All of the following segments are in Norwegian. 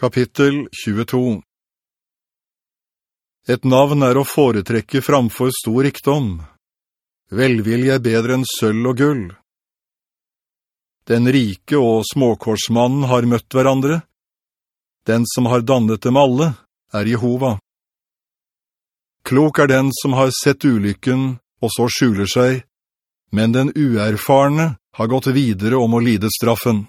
Kapittel 22 Et navn er å foretrekke framfor stor rikdom. Velvilje er bedre enn sølv og gull. Den rike og småkorsmannen har møtt hverandre. Den som har dannet dem alle er Jehova. Klok er den som har sett ulykken og så skjuler seg, men den uerfarne har gått videre om å lide straffen.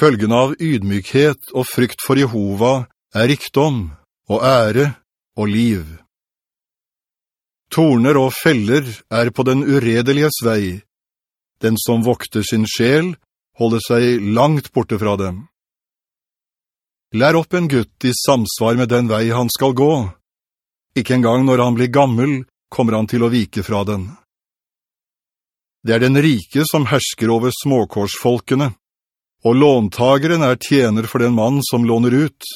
Følgen av ydmykhet og frykt for Jehova er rikdom og ære og liv. Torner og feller er på den uredeliges vei. Den som vokter sin sjel, holder seg langt borte fra dem. Lær opp en gutt i samsvar med den vei han skal gå. Ikke engang når han blir gammel, kommer han til å vike fra den. Det er den rike som hersker over småkorsfolkene og låntageren er tjener for den mann som låner ut.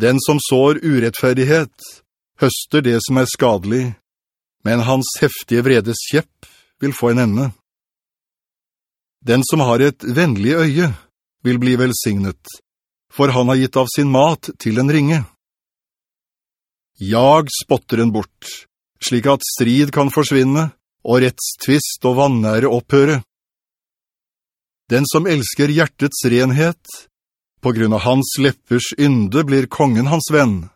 Den som sår urettferdighet, høster det som er skadelig, men hans heftige vredes kjepp vil få en ende. Den som har et vennlig øye vil bli velsignet, for han har gitt av sin mat til en ringe. Jag spotter en bort, slik at strid kan forsvinne, og rettstvist og vannære opphøre. Den som elsker hjertets renhet, på grunn av hans leppers ynde blir kongen hans venn.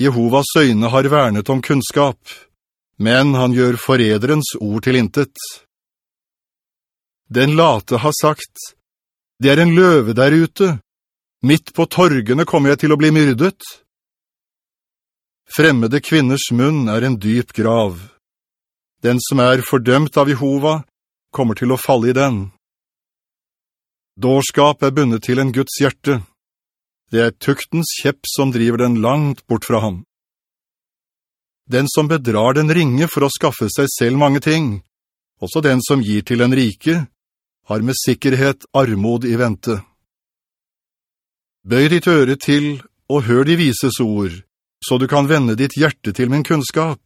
Jehovas øyne har vernet om kunnskap, men han gjør forederens ord til intet. Den late har sagt, «Det er en løve der ute. Midt på torgene kommer jeg til å bli myrdet.» Fremmede kvinners munn er en dyp grav. Den som er fordømt av Jehova, kommer til å falle i den. Dårskap er bundet til en Guds hjerte. Det er tuktens kjepp som driver den langt bort fra ham. Den som bedrar den ringe for å skaffe seg selv mange ting, også den som gir til en rike, har med sikkerhet armod i vente. Bøy ditt øre til og hør de vises ord, så du kan vende ditt hjerte til min kunnskap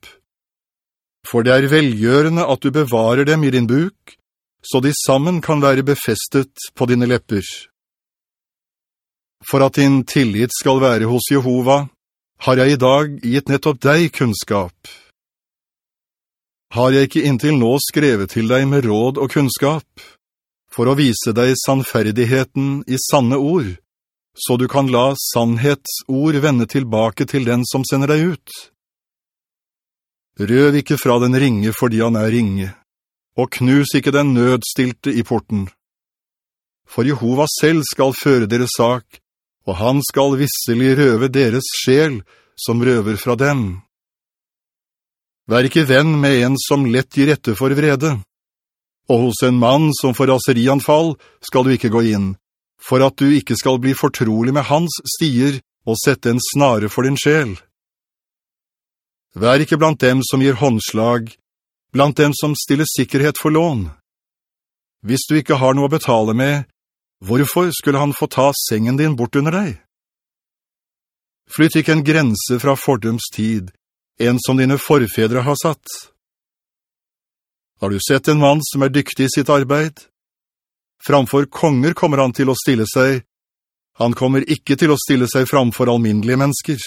for det er velgjørende at du bevarer dem i din buk, så de sammen kan være befestet på dine lepper. For at din tillit skal være hos Jehova, har jeg i dag gitt nettopp deg kunnskap. Har jeg ikke inntil nå skrevet til deg med råd og kunnskap, for å vise deg sannferdigheten i sanne ord, så du kan la sannhetsord vende tilbake til den som sender deg ut?» Røv ikke fra den ringe fordi han er ringe, og knus ikke den nødstilte i porten. For Jehova selv skal føre deres sak, og han skal visselig røve deres sjel, som røver fra dem. Vær ikke venn med en som lett gir rette for vrede, og hos en mann som får raserianfall skal du ikke gå inn, for at du ikke skal bli fortrolig med hans stier og sette en snare for din sjel. Vær ikke blant dem som gir håndslag, blant dem som stiller sikkerhet for lån. Hvis du ikke har noe å betale med, hvorfor skulle han få ta sengen din bort under deg? Flytt ikke en grense fra fordums tid, en som dine forfedre har satt. Har du sett en mann som er dyktig i sitt arbeid? Framfor konger kommer han til å stille seg. Han kommer ikke til å stille seg framfor alminnelige mennesker.